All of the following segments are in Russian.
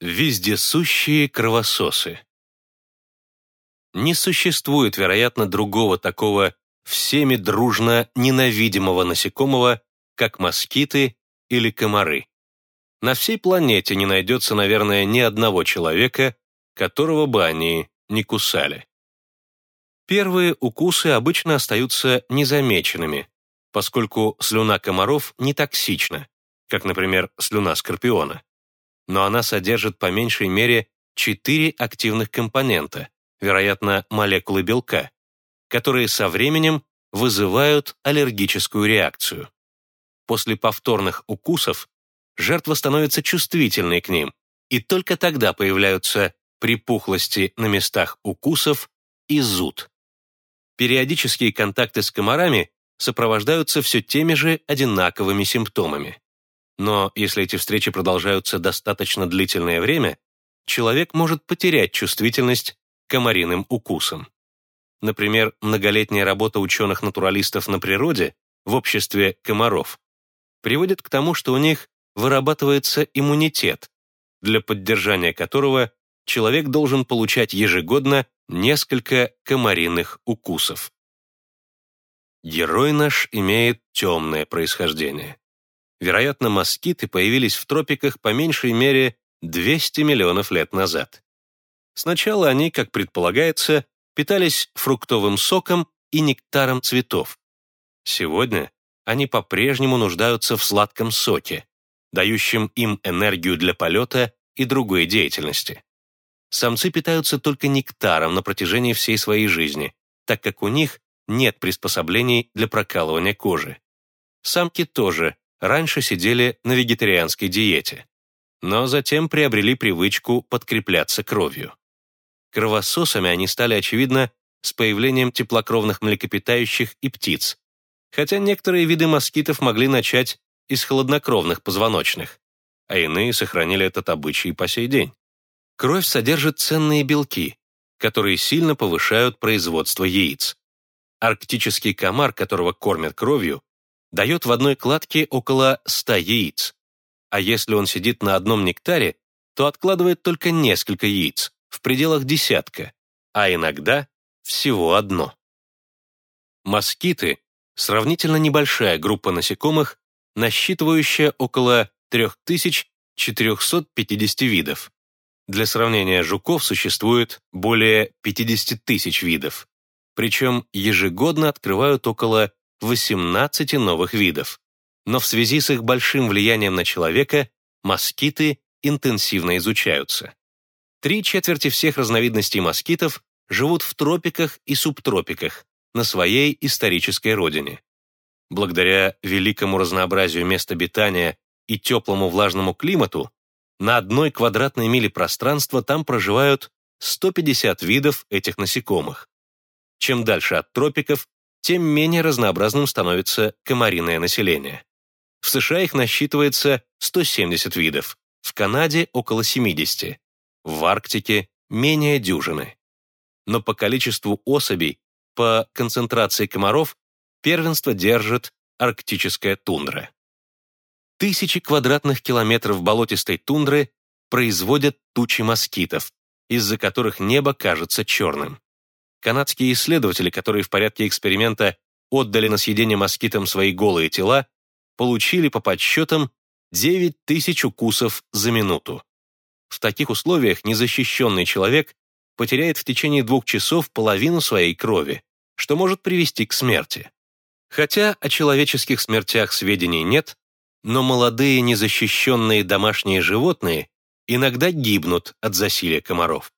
Вездесущие кровососы. Не существует, вероятно, другого такого всеми дружно ненавидимого насекомого, как москиты или комары. На всей планете не найдется, наверное, ни одного человека, которого бы они не кусали. Первые укусы обычно остаются незамеченными, поскольку слюна комаров не токсична, как, например, слюна скорпиона но она содержит по меньшей мере четыре активных компонента, вероятно, молекулы белка, которые со временем вызывают аллергическую реакцию. После повторных укусов жертва становится чувствительной к ним, и только тогда появляются припухлости на местах укусов и зуд. Периодические контакты с комарами сопровождаются все теми же одинаковыми симптомами. Но если эти встречи продолжаются достаточно длительное время, человек может потерять чувствительность к комариным укусам. Например, многолетняя работа ученых-натуралистов на природе в обществе комаров приводит к тому, что у них вырабатывается иммунитет, для поддержания которого человек должен получать ежегодно несколько комариных укусов. Герой наш имеет темное происхождение. Вероятно, москиты появились в тропиках по меньшей мере 200 миллионов лет назад. Сначала они, как предполагается, питались фруктовым соком и нектаром цветов. Сегодня они по-прежнему нуждаются в сладком соке, дающем им энергию для полета и другой деятельности. Самцы питаются только нектаром на протяжении всей своей жизни, так как у них нет приспособлений для прокалывания кожи. Самки тоже раньше сидели на вегетарианской диете, но затем приобрели привычку подкрепляться кровью. Кровососами они стали, очевидно, с появлением теплокровных млекопитающих и птиц, хотя некоторые виды москитов могли начать из холоднокровных позвоночных, а иные сохранили этот обычай по сей день. Кровь содержит ценные белки, которые сильно повышают производство яиц. Арктический комар, которого кормят кровью, дает в одной кладке около 100 яиц. А если он сидит на одном нектаре, то откладывает только несколько яиц, в пределах десятка, а иногда всего одно. Москиты – сравнительно небольшая группа насекомых, насчитывающая около 3450 видов. Для сравнения, жуков существует более 50 тысяч видов. Причем ежегодно открывают около 18 новых видов. Но в связи с их большим влиянием на человека москиты интенсивно изучаются. Три четверти всех разновидностей москитов живут в тропиках и субтропиках, на своей исторической родине. Благодаря великому разнообразию мест обитания и теплому влажному климату, на одной квадратной миле пространства там проживают 150 видов этих насекомых. Чем дальше от тропиков, тем менее разнообразным становится комариное население. В США их насчитывается 170 видов, в Канаде около 70, в Арктике менее дюжины. Но по количеству особей, по концентрации комаров, первенство держит арктическая тундра. Тысячи квадратных километров болотистой тундры производят тучи москитов, из-за которых небо кажется черным. Канадские исследователи, которые в порядке эксперимента отдали на съедение москитам свои голые тела, получили по подсчетам 9 тысяч укусов за минуту. В таких условиях незащищенный человек потеряет в течение двух часов половину своей крови, что может привести к смерти. Хотя о человеческих смертях сведений нет, но молодые незащищенные домашние животные иногда гибнут от засилия комаров.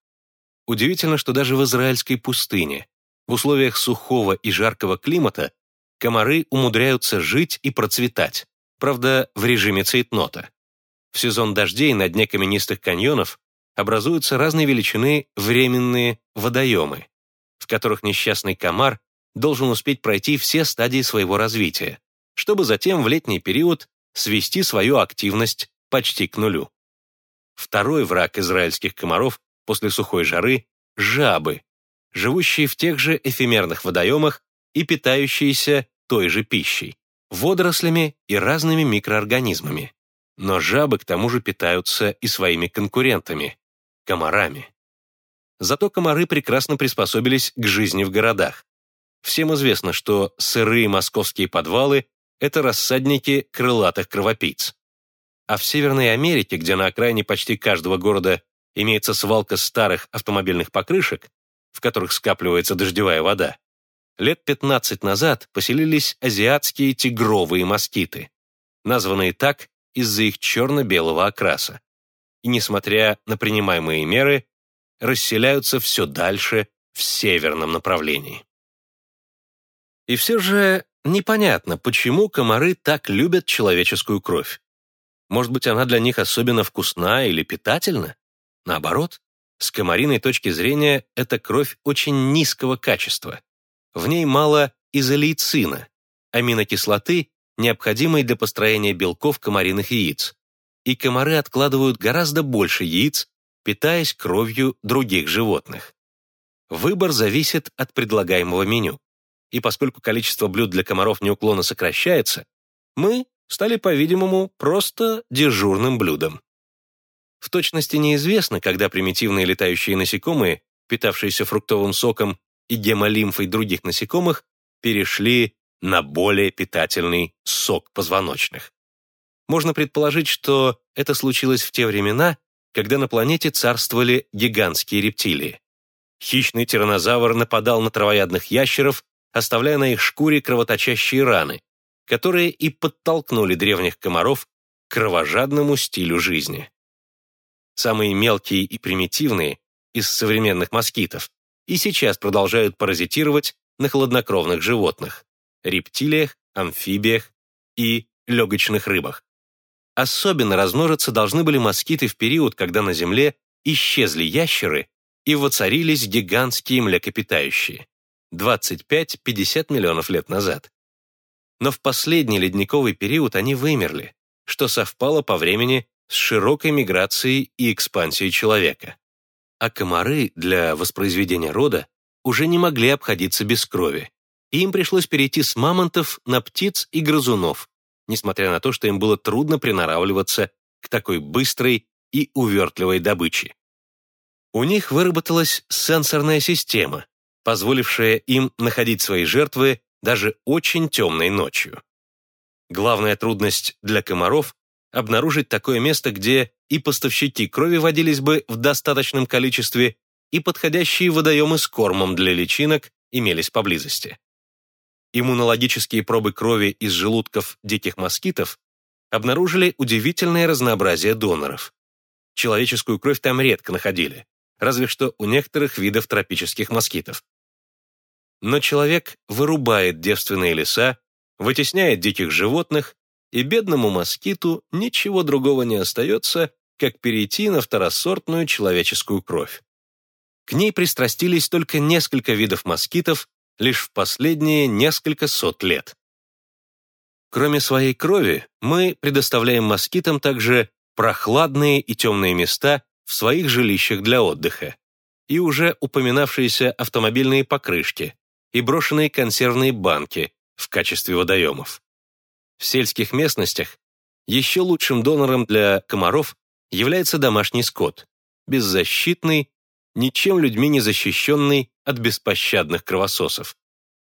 Удивительно, что даже в израильской пустыне, в условиях сухого и жаркого климата, комары умудряются жить и процветать, правда, в режиме цейтнота. В сезон дождей на дне каменистых каньонов образуются разной величины временные водоемы, в которых несчастный комар должен успеть пройти все стадии своего развития, чтобы затем в летний период свести свою активность почти к нулю. Второй враг израильских комаров после сухой жары жабы, живущие в тех же эфемерных водоемах и питающиеся той же пищей, водорослями и разными микроорганизмами. Но жабы к тому же питаются и своими конкурентами – комарами. Зато комары прекрасно приспособились к жизни в городах. Всем известно, что сырые московские подвалы – это рассадники крылатых кровопийц. А в Северной Америке, где на окраине почти каждого города имеется свалка старых автомобильных покрышек, в которых скапливается дождевая вода, лет 15 назад поселились азиатские тигровые москиты, названные так из-за их черно-белого окраса. И несмотря на принимаемые меры, расселяются все дальше в северном направлении. И все же непонятно, почему комары так любят человеческую кровь. Может быть, она для них особенно вкусна или питательна? Наоборот, с комариной точки зрения, эта кровь очень низкого качества. В ней мало изолейцина, аминокислоты, необходимой для построения белков комариных яиц. И комары откладывают гораздо больше яиц, питаясь кровью других животных. Выбор зависит от предлагаемого меню. И поскольку количество блюд для комаров неуклонно сокращается, мы стали, по-видимому, просто дежурным блюдом. В точности неизвестно, когда примитивные летающие насекомые, питавшиеся фруктовым соком и гемолимфой других насекомых, перешли на более питательный сок позвоночных. Можно предположить, что это случилось в те времена, когда на планете царствовали гигантские рептилии. Хищный тираннозавр нападал на травоядных ящеров, оставляя на их шкуре кровоточащие раны, которые и подтолкнули древних комаров к кровожадному стилю жизни. Самые мелкие и примитивные из современных москитов и сейчас продолжают паразитировать на хладнокровных животных – рептилиях, амфибиях и легочных рыбах. Особенно размножиться должны были москиты в период, когда на Земле исчезли ящеры и воцарились гигантские млекопитающие – 25-50 миллионов лет назад. Но в последний ледниковый период они вымерли, что совпало по времени с широкой миграцией и экспансией человека. А комары для воспроизведения рода уже не могли обходиться без крови, и им пришлось перейти с мамонтов на птиц и грызунов, несмотря на то, что им было трудно приноравливаться к такой быстрой и увертливой добыче. У них выработалась сенсорная система, позволившая им находить свои жертвы даже очень темной ночью. Главная трудность для комаров обнаружить такое место, где и поставщики крови водились бы в достаточном количестве, и подходящие водоемы с кормом для личинок имелись поблизости. Иммунологические пробы крови из желудков диких москитов обнаружили удивительное разнообразие доноров. Человеческую кровь там редко находили, разве что у некоторых видов тропических москитов. Но человек вырубает девственные леса, вытесняет диких животных и бедному москиту ничего другого не остается, как перейти на второсортную человеческую кровь. К ней пристрастились только несколько видов москитов лишь в последние несколько сот лет. Кроме своей крови, мы предоставляем москитам также прохладные и темные места в своих жилищах для отдыха и уже упоминавшиеся автомобильные покрышки и брошенные консервные банки в качестве водоемов. В сельских местностях еще лучшим донором для комаров является домашний скот, беззащитный, ничем людьми не защищенный от беспощадных кровососов.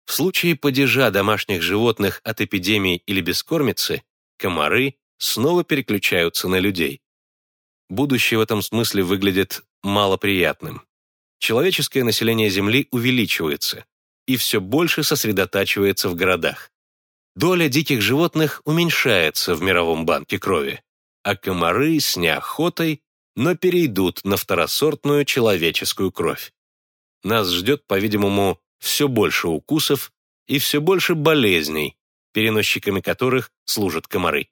В случае падежа домашних животных от эпидемии или бескормицы, комары снова переключаются на людей. Будущее в этом смысле выглядит малоприятным. Человеческое население Земли увеличивается и все больше сосредотачивается в городах доля диких животных уменьшается в мировом банке крови, а комары с неохотой, но перейдут на второсортную человеческую кровь. Нас ждет, по-видимому, все больше укусов и все больше болезней, переносчиками которых служат комары.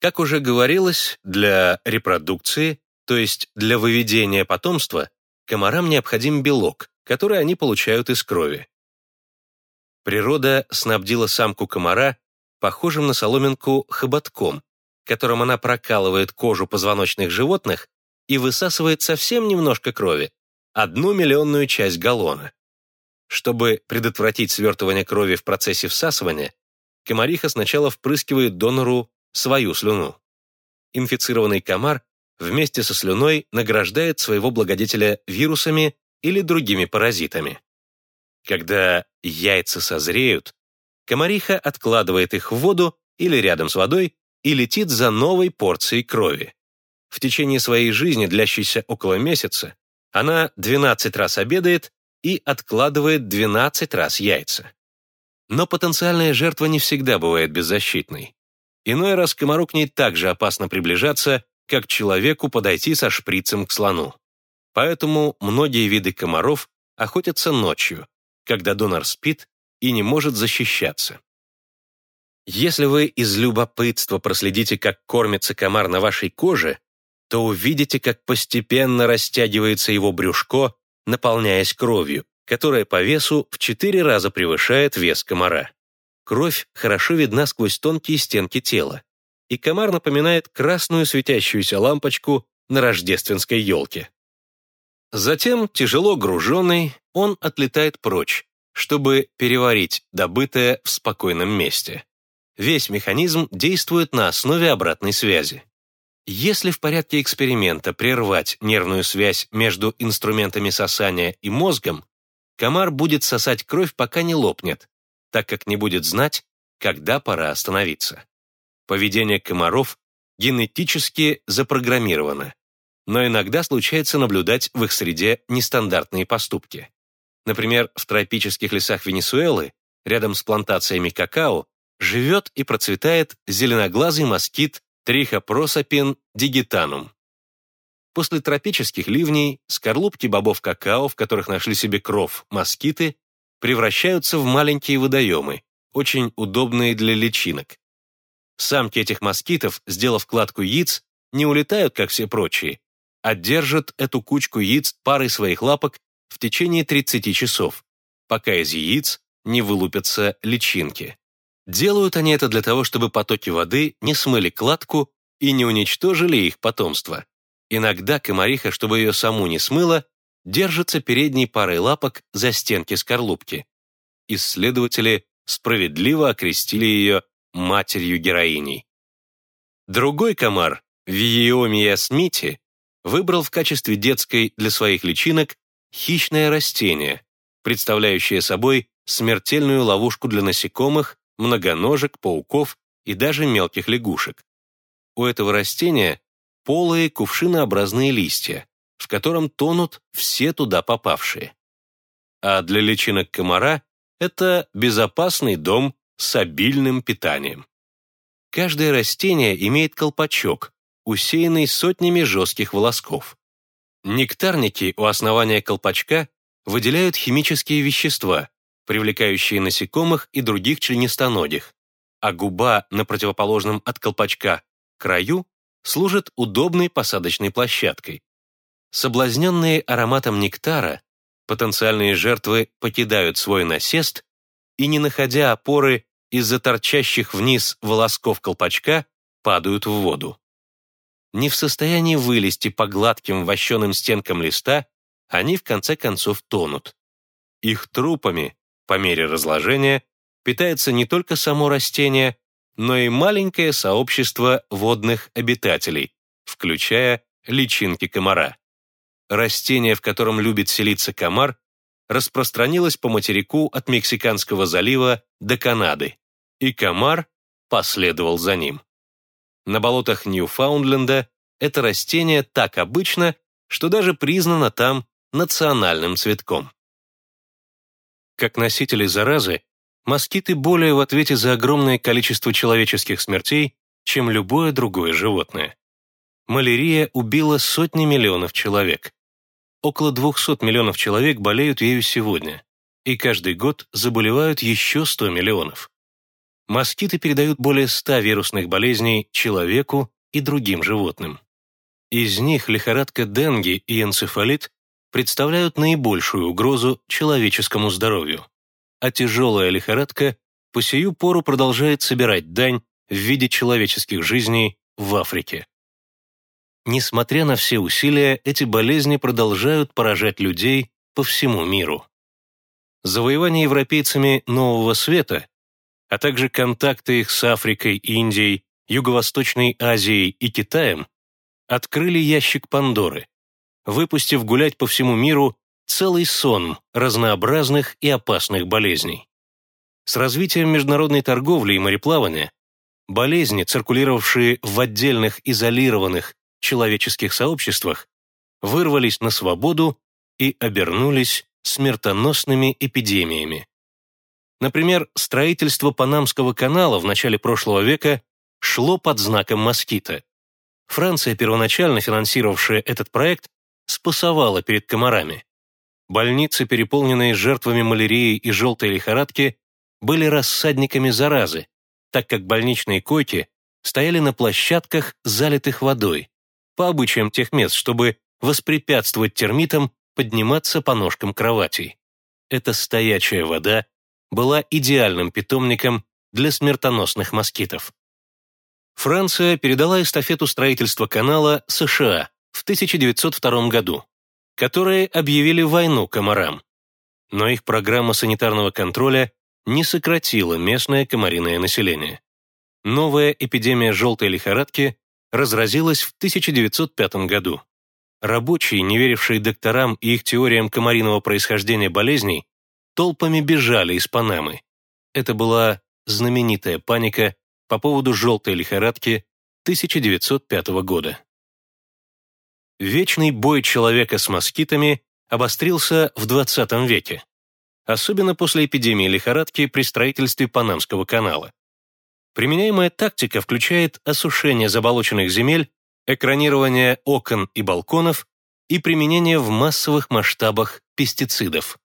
Как уже говорилось, для репродукции, то есть для выведения потомства, комарам необходим белок, который они получают из крови. Природа снабдила самку комара похожим на соломинку хоботком, которым она прокалывает кожу позвоночных животных и высасывает совсем немножко крови, одну миллионную часть галлона. Чтобы предотвратить свертывание крови в процессе всасывания, комариха сначала впрыскивает донору свою слюну. инфицированный комар вместе со слюной награждает своего благодетеля вирусами или другими паразитами. Когда яйца созреют, комариха откладывает их в воду или рядом с водой и летит за новой порцией крови. В течение своей жизни, длящейся около месяца, она 12 раз обедает и откладывает 12 раз яйца. Но потенциальная жертва не всегда бывает беззащитной. Иной раз комару к ней так же опасно приближаться, как человеку подойти со шприцем к слону. Поэтому многие виды комаров охотятся ночью, когда донор спит и не может защищаться. Если вы из любопытства проследите, как кормится комар на вашей коже, то увидите, как постепенно растягивается его брюшко, наполняясь кровью, которая по весу в 4 раза превышает вес комара. Кровь хорошо видна сквозь тонкие стенки тела, и комар напоминает красную светящуюся лампочку на рождественской елке. Затем, тяжело груженный, он отлетает прочь, чтобы переварить добытое в спокойном месте. Весь механизм действует на основе обратной связи. Если в порядке эксперимента прервать нервную связь между инструментами сосания и мозгом, комар будет сосать кровь, пока не лопнет, так как не будет знать, когда пора остановиться. Поведение комаров генетически запрограммировано, но иногда случается наблюдать в их среде нестандартные поступки. Например, в тропических лесах Венесуэлы, рядом с плантациями какао, живет и процветает зеленоглазый москит Трихопросопин дигитанум. После тропических ливней скорлупки бобов какао, в которых нашли себе кров москиты, превращаются в маленькие водоемы, очень удобные для личинок. Самки этих москитов, сделав кладку яиц, не улетают, как все прочие, а держат эту кучку яиц парой своих лапок в течение 30 часов, пока из яиц не вылупятся личинки. Делают они это для того, чтобы потоки воды не смыли кладку и не уничтожили их потомство. Иногда комариха, чтобы ее саму не смыло, держится передней парой лапок за стенки скорлупки. Исследователи справедливо окрестили ее матерью-героиней. Другой комар, Виеомия смити, выбрал в качестве детской для своих личинок хищное растение, представляющее собой смертельную ловушку для насекомых, многоножек, пауков и даже мелких лягушек. У этого растения полые кувшинообразные листья, в котором тонут все туда попавшие. А для личинок комара это безопасный дом с обильным питанием. Каждое растение имеет колпачок, усеянный сотнями жестких волосков. Нектарники у основания колпачка выделяют химические вещества, привлекающие насекомых и других членистоногих, а губа на противоположном от колпачка краю служит удобной посадочной площадкой. Соблазненные ароматом нектара, потенциальные жертвы покидают свой насест и, не находя опоры из-за торчащих вниз волосков колпачка, падают в воду. Не в состоянии вылезти по гладким вощеным стенкам листа, они в конце концов тонут. Их трупами, по мере разложения, питается не только само растение, но и маленькое сообщество водных обитателей, включая личинки комара. Растение, в котором любит селиться комар, распространилось по материку от Мексиканского залива до Канады, и комар последовал за ним. На болотах Ньюфаундленда это растение так обычно, что даже признано там национальным цветком. Как носители заразы, москиты более в ответе за огромное количество человеческих смертей, чем любое другое животное. Малярия убила сотни миллионов человек. Около 200 миллионов человек болеют ею сегодня, и каждый год заболевают еще 100 миллионов. Москиты передают более 100 вирусных болезней человеку и другим животным. Из них лихорадка денги и энцефалит представляют наибольшую угрозу человеческому здоровью, а тяжелая лихорадка по сию пору продолжает собирать дань в виде человеческих жизней в Африке. Несмотря на все усилия, эти болезни продолжают поражать людей по всему миру. Завоевание европейцами Нового Света, а также контакты их с Африкой, Индией Юго-Восточной Азией и Китаем открыли ящик Пандоры, выпустив гулять по всему миру целый сон разнообразных и опасных болезней. С развитием международной торговли и мореплавания болезни, циркулировавшие в отдельных изолированных человеческих сообществах, вырвались на свободу и обернулись смертоносными эпидемиями. Например, строительство Панамского канала в начале прошлого века шло под знаком москита. Франция, первоначально финансировавшая этот проект, спасовала перед комарами. Больницы, переполненные жертвами малярии и желтой лихорадки, были рассадниками заразы, так как больничные койки стояли на площадках, залитых водой, по обычаям тех мест, чтобы воспрепятствовать термитам подниматься по ножкам кроватей. Эта стоячая вода была идеальным питомником для смертоносных москитов. Франция передала эстафету строительства канала США в 1902 году, которые объявили войну комарам. Но их программа санитарного контроля не сократила местное комариное население. Новая эпидемия желтой лихорадки разразилась в 1905 году. Рабочие, не верившие докторам и их теориям комариного происхождения болезней, толпами бежали из Панамы. Это была знаменитая паника по поводу желтой лихорадки 1905 года. Вечный бой человека с москитами обострился в 20 веке, особенно после эпидемии лихорадки при строительстве Панамского канала. Применяемая тактика включает осушение заболоченных земель экранирование окон и балконов и применение в массовых масштабах пестицидов.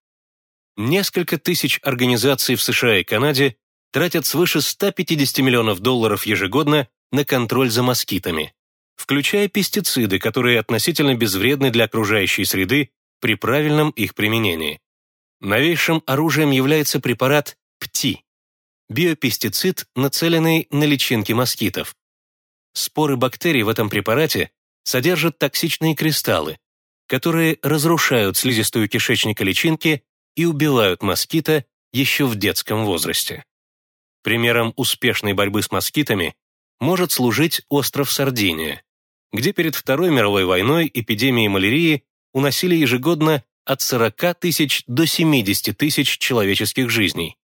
Несколько тысяч организаций в США и Канаде тратят свыше 150 миллионов долларов ежегодно на контроль за москитами, включая пестициды, которые относительно безвредны для окружающей среды при правильном их применении. Новейшим оружием является препарат ПТИ – биопестицид, нацеленный на личинки москитов. Споры бактерий в этом препарате содержат токсичные кристаллы, которые разрушают слизистую кишечника личинки и убивают москита еще в детском возрасте. Примером успешной борьбы с москитами может служить остров Сардиния, где перед Второй мировой войной эпидемии малярии уносили ежегодно от 40 тысяч до 70 тысяч человеческих жизней,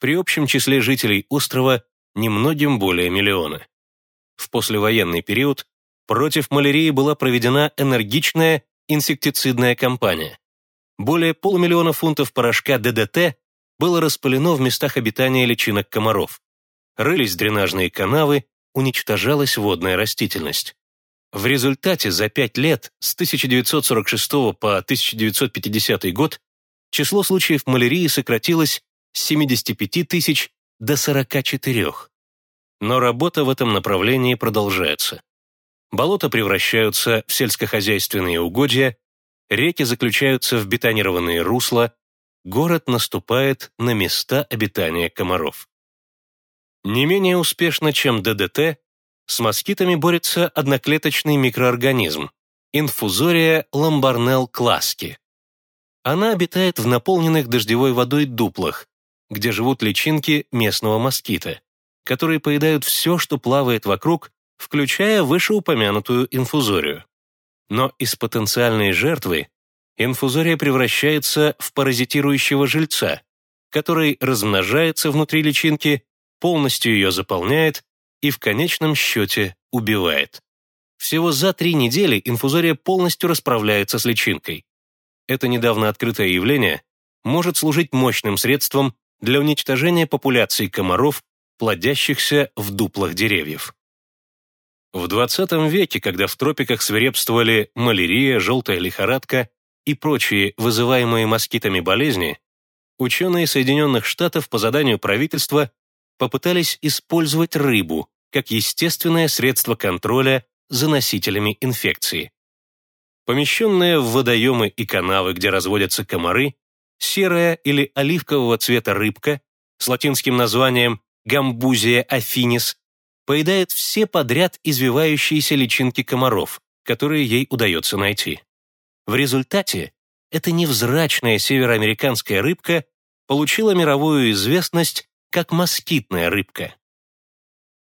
при общем числе жителей острова немногим более миллиона в послевоенный период против малярии была проведена энергичная инсектицидная кампания. Более полумиллиона фунтов порошка ДДТ было распылено в местах обитания личинок комаров. Рылись дренажные канавы, уничтожалась водная растительность. В результате за пять лет, с 1946 по 1950 год, число случаев малярии сократилось с 75 тысяч до 44. Но работа в этом направлении продолжается. Болота превращаются в сельскохозяйственные угодья, реки заключаются в бетонированные русла, город наступает на места обитания комаров. Не менее успешно, чем ДДТ, с москитами борется одноклеточный микроорганизм – инфузория ламбарнелл класки. Она обитает в наполненных дождевой водой дуплах, где живут личинки местного москита которые поедают все, что плавает вокруг, включая вышеупомянутую инфузорию. Но из потенциальной жертвы инфузория превращается в паразитирующего жильца, который размножается внутри личинки, полностью ее заполняет и в конечном счете убивает. Всего за три недели инфузория полностью расправляется с личинкой. Это недавно открытое явление может служить мощным средством для уничтожения популяций комаров плодящихся в дуплах деревьев. В 20 веке, когда в тропиках свирепствовали малярия, желтая лихорадка и прочие вызываемые москитами болезни, ученые Соединенных Штатов по заданию правительства попытались использовать рыбу как естественное средство контроля за носителями инфекции. Помещенная в водоемы и канавы, где разводятся комары, серая или оливкового цвета рыбка с латинским названием гамбузия афинис, поедает все подряд извивающиеся личинки комаров, которые ей удается найти. В результате эта невзрачная североамериканская рыбка получила мировую известность как москитная рыбка.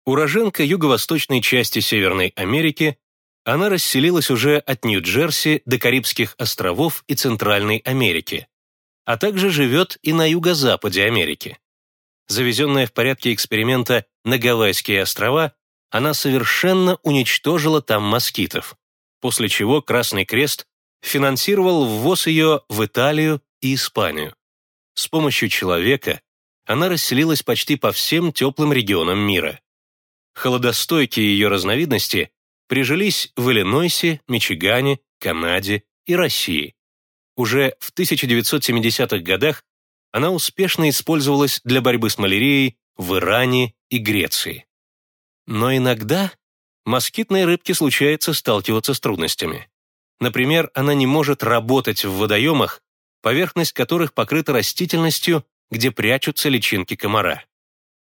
Уроженка юго-восточной части Северной Америки, она расселилась уже от Нью-Джерси до Карибских островов и Центральной Америки, а также живет и на юго-западе Америки. Завезенная в порядке эксперимента на Гавайские острова, она совершенно уничтожила там москитов, после чего Красный Крест финансировал ввоз ее в Италию и Испанию. С помощью человека она расселилась почти по всем теплым регионам мира. Холодостойкие ее разновидности прижились в Иллинойсе, Мичигане, Канаде и России. Уже в 1970-х годах она успешно использовалась для борьбы с малярией в Иране и Греции. Но иногда москитной рыбке случается сталкиваться с трудностями. Например, она не может работать в водоемах, поверхность которых покрыта растительностью, где прячутся личинки комара.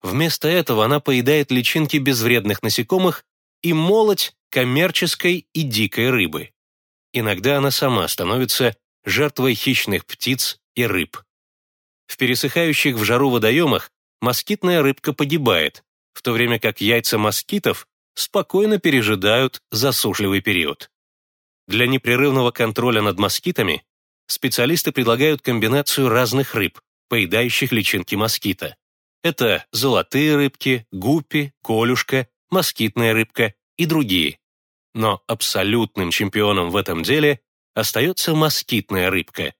Вместо этого она поедает личинки безвредных насекомых и молоть коммерческой и дикой рыбы. Иногда она сама становится жертвой хищных птиц и рыб. В пересыхающих в жару водоемах москитная рыбка погибает, в то время как яйца москитов спокойно пережидают засушливый период. Для непрерывного контроля над москитами специалисты предлагают комбинацию разных рыб, поедающих личинки москита. Это золотые рыбки, гуппи, колюшка, москитная рыбка и другие. Но абсолютным чемпионом в этом деле остается москитная рыбка,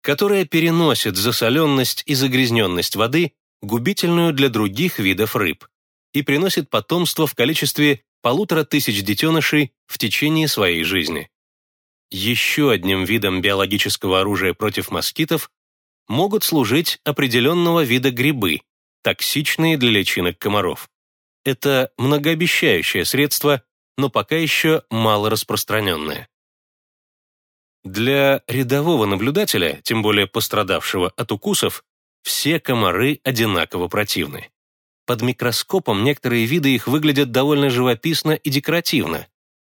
которая переносит засоленность и загрязненность воды, губительную для других видов рыб, и приносит потомство в количестве полутора тысяч детенышей в течение своей жизни. Еще одним видом биологического оружия против москитов могут служить определенного вида грибы, токсичные для личинок комаров. Это многообещающее средство, но пока еще мало распространенное. Для рядового наблюдателя, тем более пострадавшего от укусов, все комары одинаково противны. Под микроскопом некоторые виды их выглядят довольно живописно и декоративно,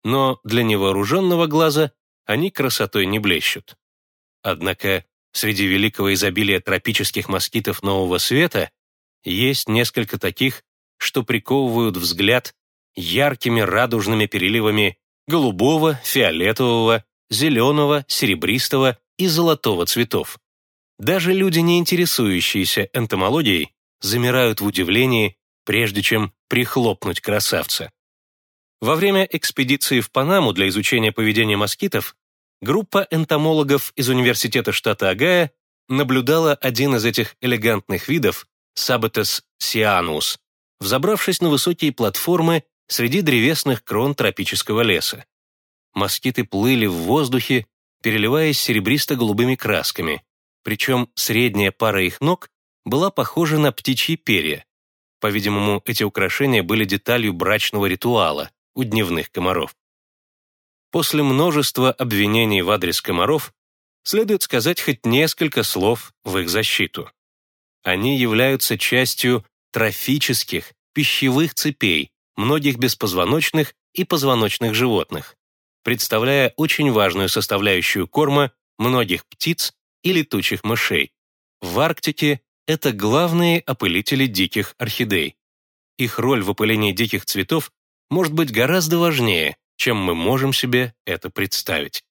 но для невооруженного глаза они красотой не блещут. Однако среди великого изобилия тропических москитов нового света есть несколько таких, что приковывают взгляд яркими радужными переливами голубого, фиолетового, зеленого, серебристого и золотого цветов. Даже люди, не интересующиеся энтомологией, замирают в удивлении, прежде чем прихлопнуть красавца. Во время экспедиции в Панаму для изучения поведения москитов группа энтомологов из Университета штата Огайо наблюдала один из этих элегантных видов, Sabates sianus, взобравшись на высокие платформы среди древесных крон тропического леса. Москиты плыли в воздухе, переливаясь серебристо-голубыми красками, причем средняя пара их ног была похожа на птичьи перья. По-видимому, эти украшения были деталью брачного ритуала у дневных комаров. После множества обвинений в адрес комаров следует сказать хоть несколько слов в их защиту. Они являются частью трофических, пищевых цепей многих беспозвоночных и позвоночных животных, представляя очень важную составляющую корма многих птиц и летучих мышей. В Арктике это главные опылители диких орхидей. Их роль в опылении диких цветов может быть гораздо важнее, чем мы можем себе это представить.